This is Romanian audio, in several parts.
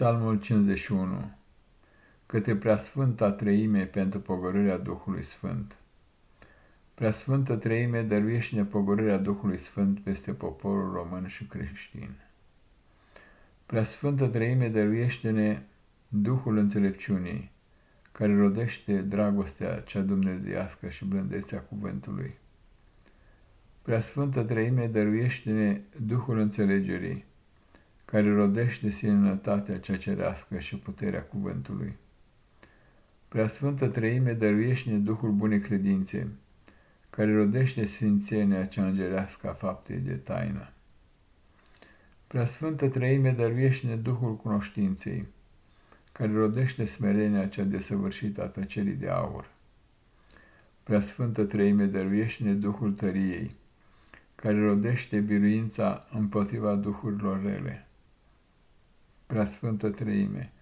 Psalmul 51 Către Preasfânta Treime pentru pogorârea Duhului Sfânt Preasfântă Treime, dăruiește-ne pogorârea Duhului Sfânt peste poporul român și creștin. Preasfântă Treime, dăruiește-ne Duhul înțelepciunii, care rodește dragostea cea dumnezeiască și blândețea cuvântului. Preasfântă Treime, dăruiește-ne Duhul înțelegerii, care rodește sinătatea cea cerească și puterea cuvântului. Preasfântă Treime, dăruiește-ne Duhul bunei credințe, care rodește sfințenia cea îngerească a faptei de taină. Preasfântă Treime, dăruiește-ne Duhul cunoștinței, care rodește smerenia cea desăvârșită a tăcerii de aur. Preasfântă Treime, dăruiește-ne Duhul tăriei, care rodește biruința împotriva duhurilor rele. Preasfântă Treime,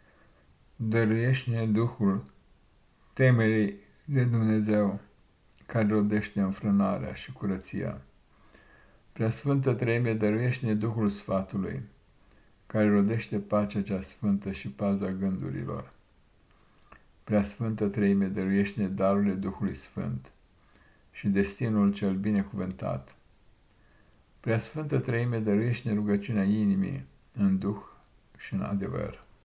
dăruiește-ne Duhul temerii de Dumnezeu, care rodește înfrânarea și curăția. Preasfântă Treime, dăruiește-ne Duhul Sfatului, care rodește pacea cea sfântă și paza gândurilor. Preasfântă Treime, dăruiește-ne darurile Duhului Sfânt și destinul cel binecuvântat. Preasfântă Treime, dăruiește-ne rugăciunea inimii în Duh și în adevăr.